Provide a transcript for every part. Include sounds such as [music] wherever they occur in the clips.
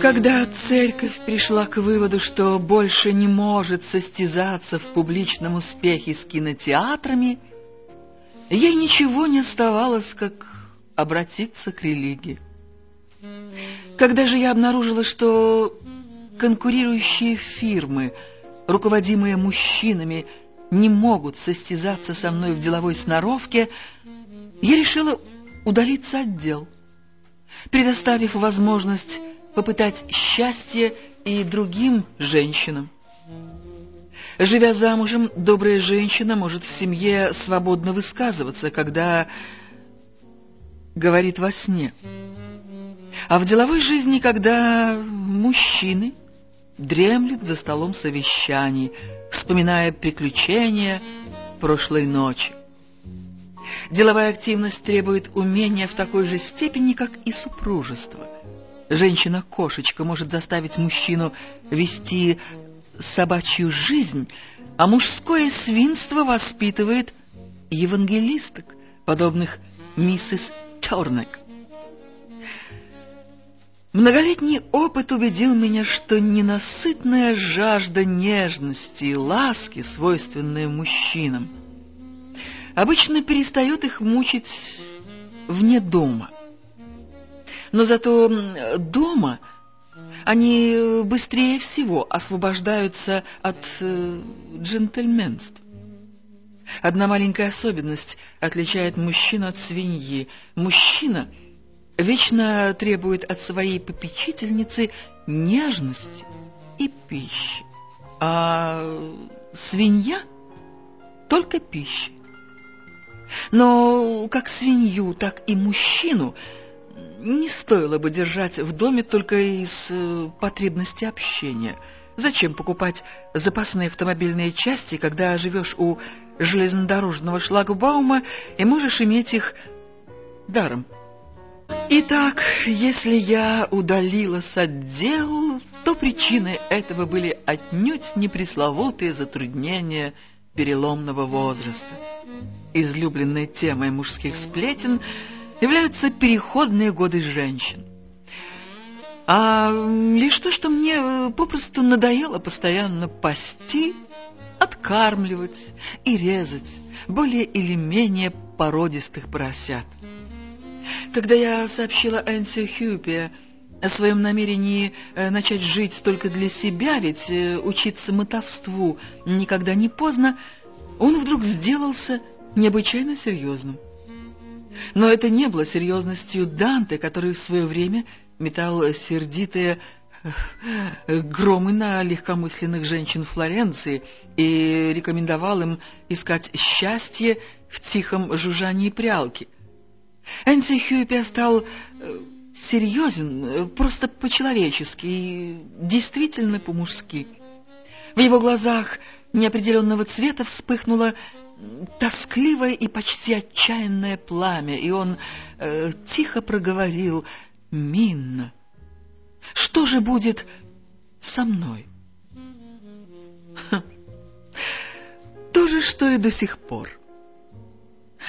Когда церковь пришла к выводу, что больше не может состязаться в публичном успехе с кинотеатрами, ей ничего не оставалось, как обратиться к религии. Когда же я обнаружила, что конкурирующие фирмы, руководимые мужчинами, не могут состязаться со мной в деловой сноровке, я решила удалиться от дел, предоставив возможность попытать счастье и другим женщинам. Живя замужем, добрая женщина может в семье свободно высказываться, когда говорит во сне. А в деловой жизни, когда мужчины дремлют за столом совещаний, вспоминая приключения прошлой ночи. Деловая активность требует умения в такой же степени, как и супружество. Женщина-кошечка может заставить мужчину вести собачью жизнь, а мужское свинство воспитывает евангелисток, подобных миссис Тернек. Многолетний опыт убедил меня, что ненасытная жажда нежности и ласки, свойственная мужчинам, обычно перестает их мучить вне дома. Но зато дома они быстрее всего освобождаются от э, джентльменства. Одна маленькая особенность отличает мужчину от свиньи. Мужчина — вечно требует от своей попечительницы нежности и пищи, а свинья только пищи. Но как свинью, так и мужчину не стоило бы держать в доме только из э, потребности общения. Зачем покупать запасные автомобильные части, когда живешь у железнодорожного шлагбаума и можешь иметь их даром? Итак, если я удалилась от дел, то причиной этого были отнюдь не пресловутые затруднения переломного возраста. Излюбленной темой мужских сплетен являются переходные годы женщин. А лишь то, что мне попросту надоело постоянно пасти, откармливать и резать более или менее породистых поросят. Когда я сообщила Энси Хьюпе о своем намерении э, начать жить только для себя, ведь э, учиться мотовству никогда не поздно, он вдруг сделался необычайно серьезным. Но это не было серьезностью Данте, который в свое время метал сердитые э, громы на легкомысленных женщин Флоренции и рекомендовал им искать счастье в тихом жужжании прялки – Энси Хьюпи стал э, серьезен, э, просто по-человечески и действительно по-мужски. В его глазах неопределенного цвета вспыхнуло тоскливое и почти отчаянное пламя, и он э, тихо проговорил «Минна, что же будет со мной?» [laughs] То же, что и до сих пор.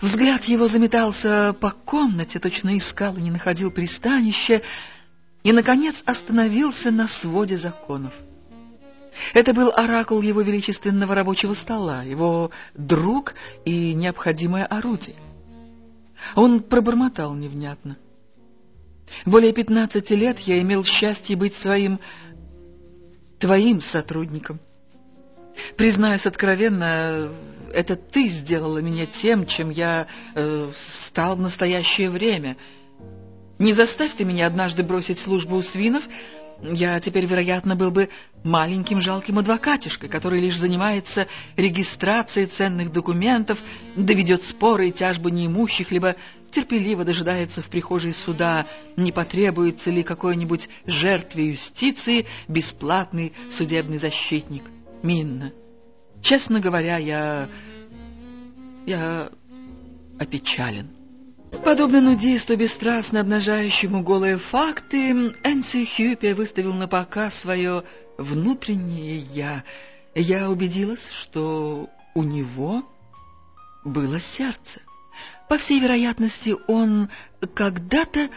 Взгляд его заметался по комнате, точно искал и не находил пристанища, и, наконец, остановился на своде законов. Это был оракул его величественного рабочего стола, его друг и необходимое орудие. Он пробормотал невнятно. Более пятнадцати лет я имел счастье быть своим твоим сотрудником. Признаюсь откровенно, это ты сделала меня тем, чем я э, стал в настоящее время. Не заставь ты меня однажды бросить службу у свинов, я теперь, вероятно, был бы маленьким жалким адвокатишкой, который лишь занимается регистрацией ценных документов, доведет споры и тяжбы неимущих, либо терпеливо дожидается в прихожей суда, не потребуется ли какой-нибудь жертве юстиции бесплатный судебный защитник. Минна. Честно говоря, я... я опечален. Подобно нудисту, бесстрастно обнажающему голые факты, Энси Хьюпи выставил на показ свое внутреннее «я». Я убедилась, что у него было сердце. По всей вероятности, он когда-то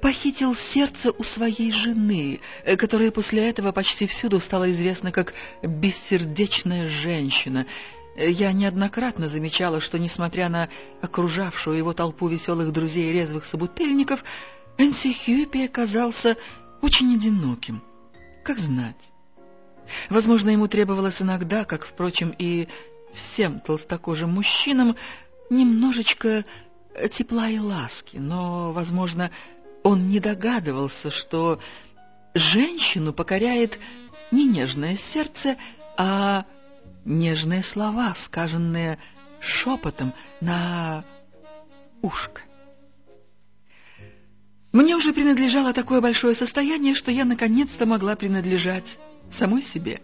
похитил сердце у своей жены, которая после этого почти всюду стала известна как «бессердечная женщина». Я неоднократно замечала, что, несмотря на окружавшую его толпу веселых друзей и резвых собутыльников, Энси Хьюпи оказался очень одиноким. Как знать. Возможно, ему требовалось иногда, как, впрочем, и всем толстокожим мужчинам, немножечко тепла и ласки, но, возможно, он не догадывался, что женщину покоряет не нежное сердце, а нежные слова, сказанные шепотом на ушко. Мне уже принадлежало такое большое состояние, что я наконец-то могла принадлежать самой себе.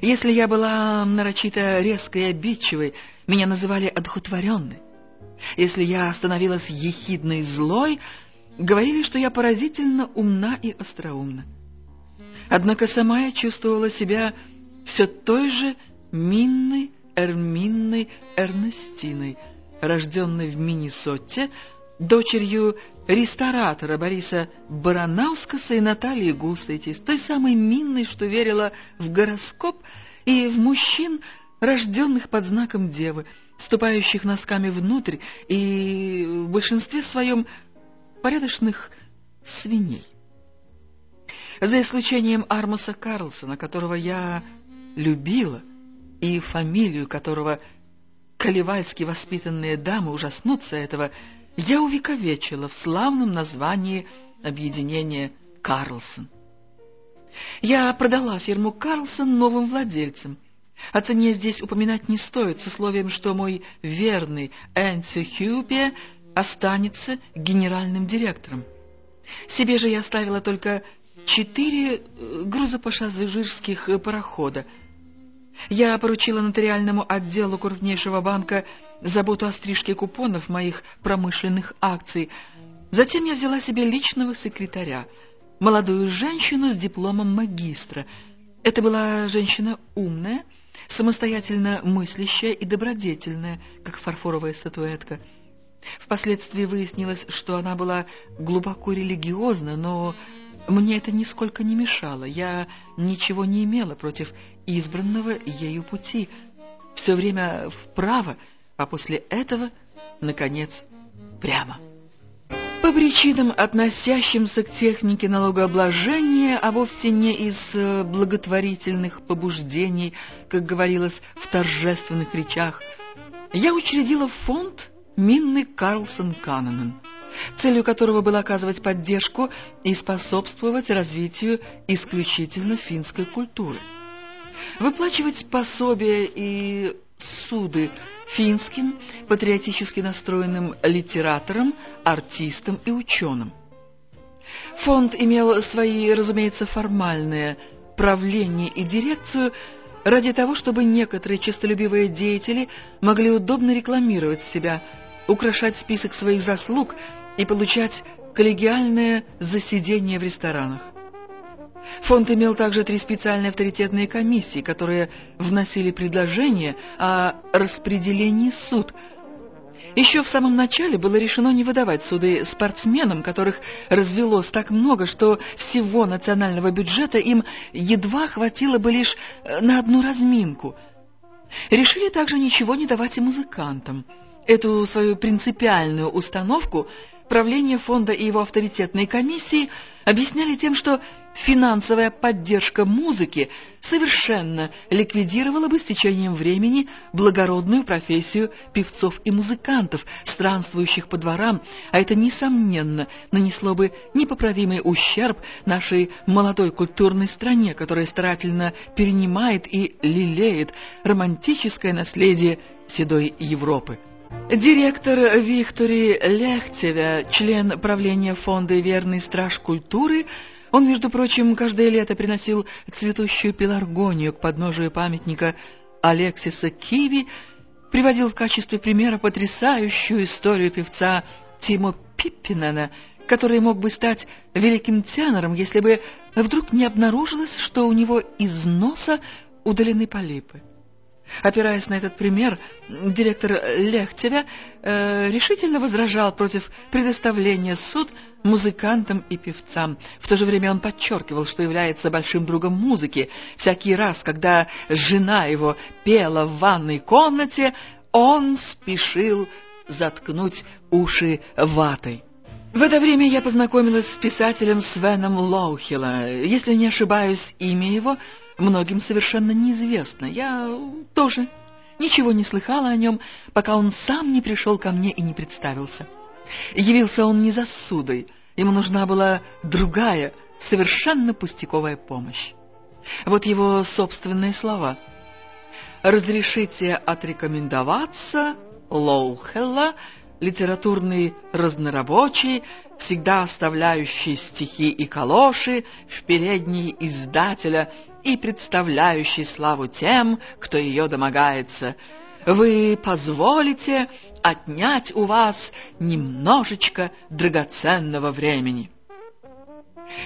Если я была нарочито резкой и обидчивой, меня называли одухотворенной. Если я становилась ехидной злой, говорили, что я поразительно умна и остроумна. Однако сама я чувствовала себя все той же Минной Эрминной Эрнестиной, рожденной в Миннесоте, дочерью ресторатора Бориса Баранаускаса и Натальи Гусайтис, той самой Минной, что верила в гороскоп и в мужчин, рожденных под знаком Девы, ступающих носками внутрь и в большинстве своем порядочных свиней. За исключением Армаса Карлсона, которого я любила, и фамилию которого колевальски воспитанные дамы ужаснутся этого, я увековечила в славном названии объединения «Карлсон». Я продала фирму «Карлсон» новым владельцам. О цене здесь упоминать не стоит, с условием, что мой верный Энси Хьюпе останется генеральным директором. Себе же я оставила только четыре э, грузопассажирских парохода — я поручила нотариальному отделу крупнейшего банка заботу о стрижке купонов моих промышленных акций. Затем я взяла себе личного секретаря, молодую женщину с дипломом магистра. Это была женщина умная, самостоятельно мыслящая и добродетельная, как фарфоровая статуэтка. Впоследствии выяснилось, что она была глубоко религиозна, но мне это нисколько не мешало. Я ничего не имела против избранного ею пути. Все время вправо, а после этого, наконец, прямо. По причинам, относящимся к технике налогообложения, а вовсе не из э, благотворительных побуждений, как говорилось в торжественных речах, я учредила фонд Минны Карлсон Канненен целью которого было оказывать поддержку и способствовать развитию исключительно финской культуры. Выплачивать пособия и суды финским патриотически настроенным литераторам, артистам и ученым. Фонд имел свои, разумеется, формальные правление и дирекцию ради того, чтобы некоторые честолюбивые деятели могли удобно рекламировать себя, украшать список своих заслуг и получать коллегиальное засидение в ресторанах. Фонд имел также три специальные авторитетные комиссии, которые вносили предложения о распределении суд. Еще в самом начале было решено не выдавать суды спортсменам, которых развелось так много, что всего национального бюджета им едва хватило бы лишь э, на одну разминку. Решили также ничего не давать и музыкантам. Эту свою принципиальную установку – правление фонда и его авторитетные комиссии объясняли тем, что финансовая поддержка музыки совершенно ликвидировала бы с течением времени благородную профессию певцов и музыкантов, странствующих по дворам, а это, несомненно, нанесло бы непоправимый ущерб нашей молодой культурной стране, которая старательно перенимает и лелеет романтическое наследие седой Европы. Директор Виктори Лехтевя, член правления фонда «Верный страж культуры», он, между прочим, каждое лето приносил цветущую пеларгонию к подножию памятника Алексиса Киви, приводил в качестве примера потрясающую историю певца Тимо Пиппинена, который мог бы стать великим тенором, если бы вдруг не обнаружилось, что у него из носа удалены полипы. Опираясь на этот пример, директор Лехтева э, решительно возражал против предоставления суд музыкантам и певцам. В то же время он подчеркивал, что является большим другом музыки. Всякий раз, когда жена его пела в ванной комнате, он спешил заткнуть уши ватой. В это время я познакомилась с писателем Свеном Лоухилла. Если не ошибаюсь, имя его многим совершенно неизвестно. Я тоже ничего не слыхала о нем, пока он сам не пришел ко мне и не представился. Явился он не за судой, ему нужна была другая, совершенно пустяковая помощь. Вот его собственные слова. «Разрешите отрекомендоваться Лоухелла литературный разнорабочий, всегда оставляющий стихи и калоши в передней издателя и представляющий славу тем, кто ее домогается. Вы позволите отнять у вас немножечко драгоценного времени.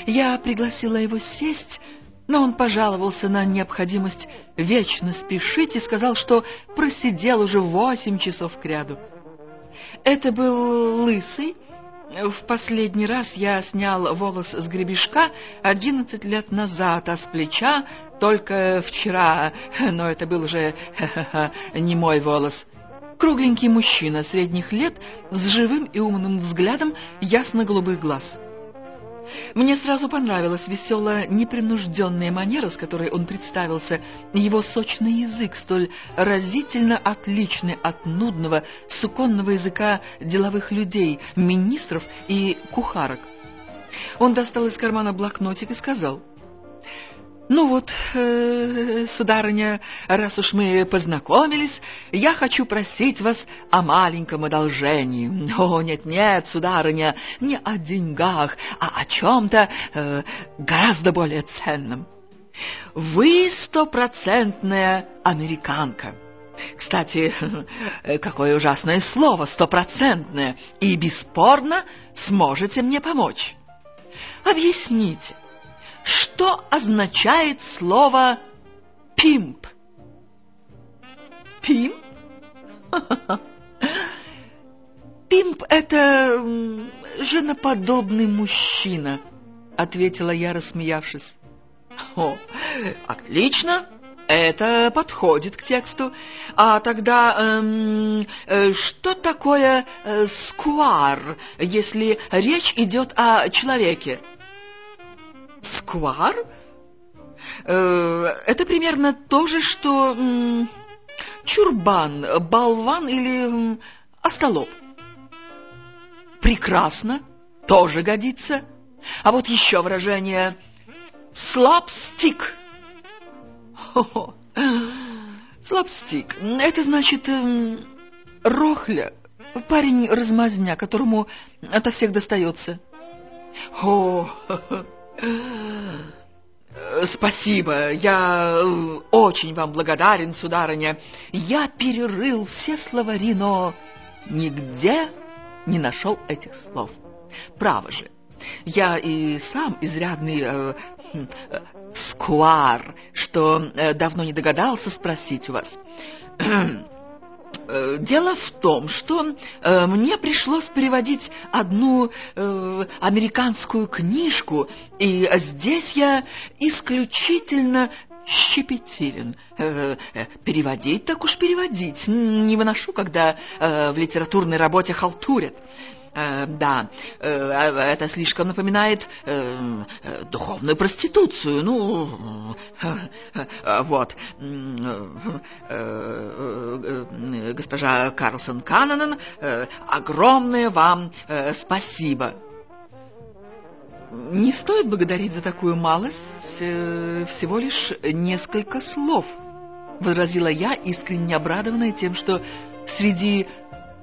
Я пригласила его сесть, но он пожаловался на необходимость вечно спешить и сказал, что просидел уже восемь часов кряду. Это был лысый. В последний раз я снял волос с гребешка одиннадцать лет назад, а с плеча только вчера, но это был уже [laughs] не мой волос. Кругленький мужчина средних лет с живым и умным взглядом ясно-голубых глаз. Мне сразу понравилась веселая, непринужденная манера, с которой он представился, его сочный язык, столь разительно отличный от нудного, суконного языка деловых людей, министров и кухарок. Он достал из кармана блокнотик и сказал — ну вот, э, сударыня, раз уж мы познакомились, я хочу просить вас о маленьком одолжении. О, нет-нет, сударыня, не о деньгах, а о чем-то э, гораздо более ценном. Вы стопроцентная американка. Кстати, какое ужасное слово «стопроцентное», и бесспорно сможете мне помочь. Объясните, что означает слово «пимп»? Пимп? [laughs] Пимп — это женоподобный мужчина, — ответила я, рассмеявшись. О, отлично, это подходит к тексту. А тогда эм, э, что такое э, скуар, если речь идет о человеке? Сквар? Э, это примерно то же, что чурбан, болван или остолоп. Прекрасно, тоже годится. А вот еще выражение «слапстик». Слапстик. Это значит эм, рохля, парень-размазня, которому ото всех достается. О, Спасибо, я э, очень вам благодарен, сударыня. Я перерыл все словари, но нигде не нашел этих слов. Право же, я и сам изрядный э, э, скуар, что э, давно не догадался спросить у вас. Э, дело в том, что э, мне пришлось переводить одну э, американскую книжку, и здесь я исключительно щепетилен. Э, э, переводить так уж переводить. Не выношу, когда э, в литературной работе халтурят. Э, да, э, это слишком напоминает э, духовную проституцию. Ну, вот. Госпожа Карлсон Каннонен, огромное вам спасибо. Не стоит благодарить за такую малость, всего лишь несколько слов, возразила я, искренне обрадованная тем, что среди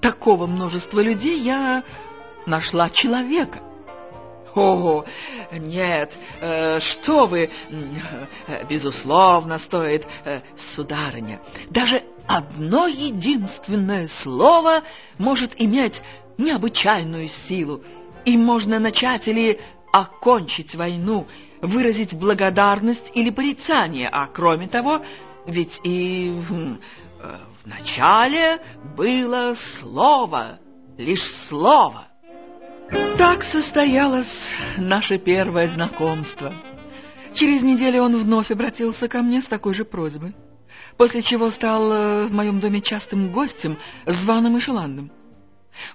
такого множества людей я нашла человека. О, нет, э, что вы, э, безусловно, стоит, э, сударыня. Даже одно единственное слово может иметь необычайную силу. И можно начать или окончить войну, выразить благодарность или порицание, а кроме того, Ведь и в, э, в начале было слово, лишь слово. Так состоялось наше первое знакомство. Через неделю он вновь обратился ко мне с такой же просьбой, после чего стал э, в моем доме частым гостем, званым и желанным.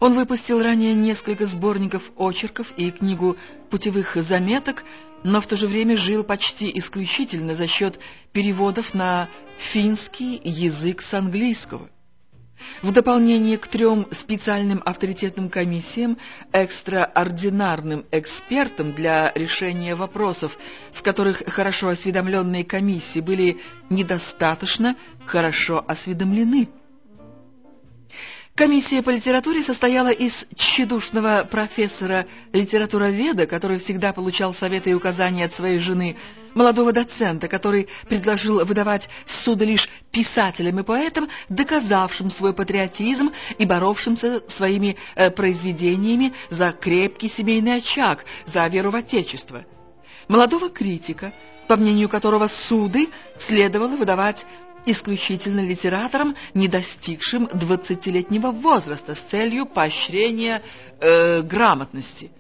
Он выпустил ранее несколько сборников очерков и книгу путевых заметок, но в то же время жил почти исключительно за счет переводов на финский язык с английского. В дополнение к трем специальным авторитетным комиссиям, экстраординарным экспертам для решения вопросов, в которых хорошо осведомленные комиссии были недостаточно хорошо осведомлены. Комиссия по литературе состояла из тщедушного профессора литературоведа, который всегда получал советы и указания от своей жены, молодого доцента, который предложил выдавать суды лишь писателям и поэтам, доказавшим свой патриотизм и боровшимся своими э, произведениями за крепкий семейный очаг, за веру в Отечество. Молодого критика, по мнению которого суды следовало выдавать исключительно литератором, не достигшим двадцатилетнего возраста с целью поощрения э, грамотности.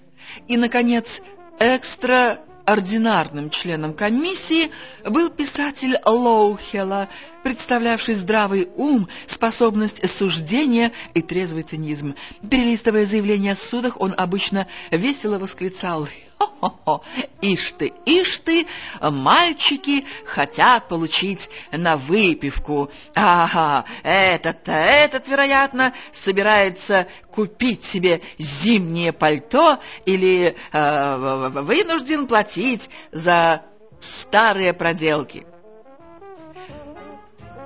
И, наконец, экстраординарным членом комиссии был писатель Лоухела, представлявший здравый ум, способность суждения и трезвый цинизм. Перелистывая заявления о судах, он обычно весело восклицал «Хо-хо-хо! Ишь ты, ишь ты! Мальчики хотят получить на выпивку! Ага, этот-то, этот, вероятно, собирается купить себе зимнее пальто или э, вынужден платить за старые проделки».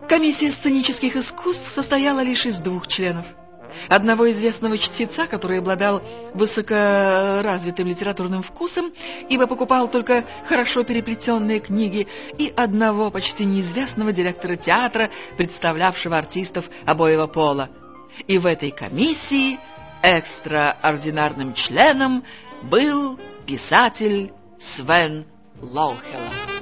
Комиссия сценических искусств состояла лишь из двух членов. Одного известного чтеца, который обладал высокоразвитым литературным вкусом, ибо покупал только хорошо переплетенные книги, и одного почти неизвестного директора театра, представлявшего артистов обоего пола. И в этой комиссии экстраординарным членом был писатель Свен Лоухелла.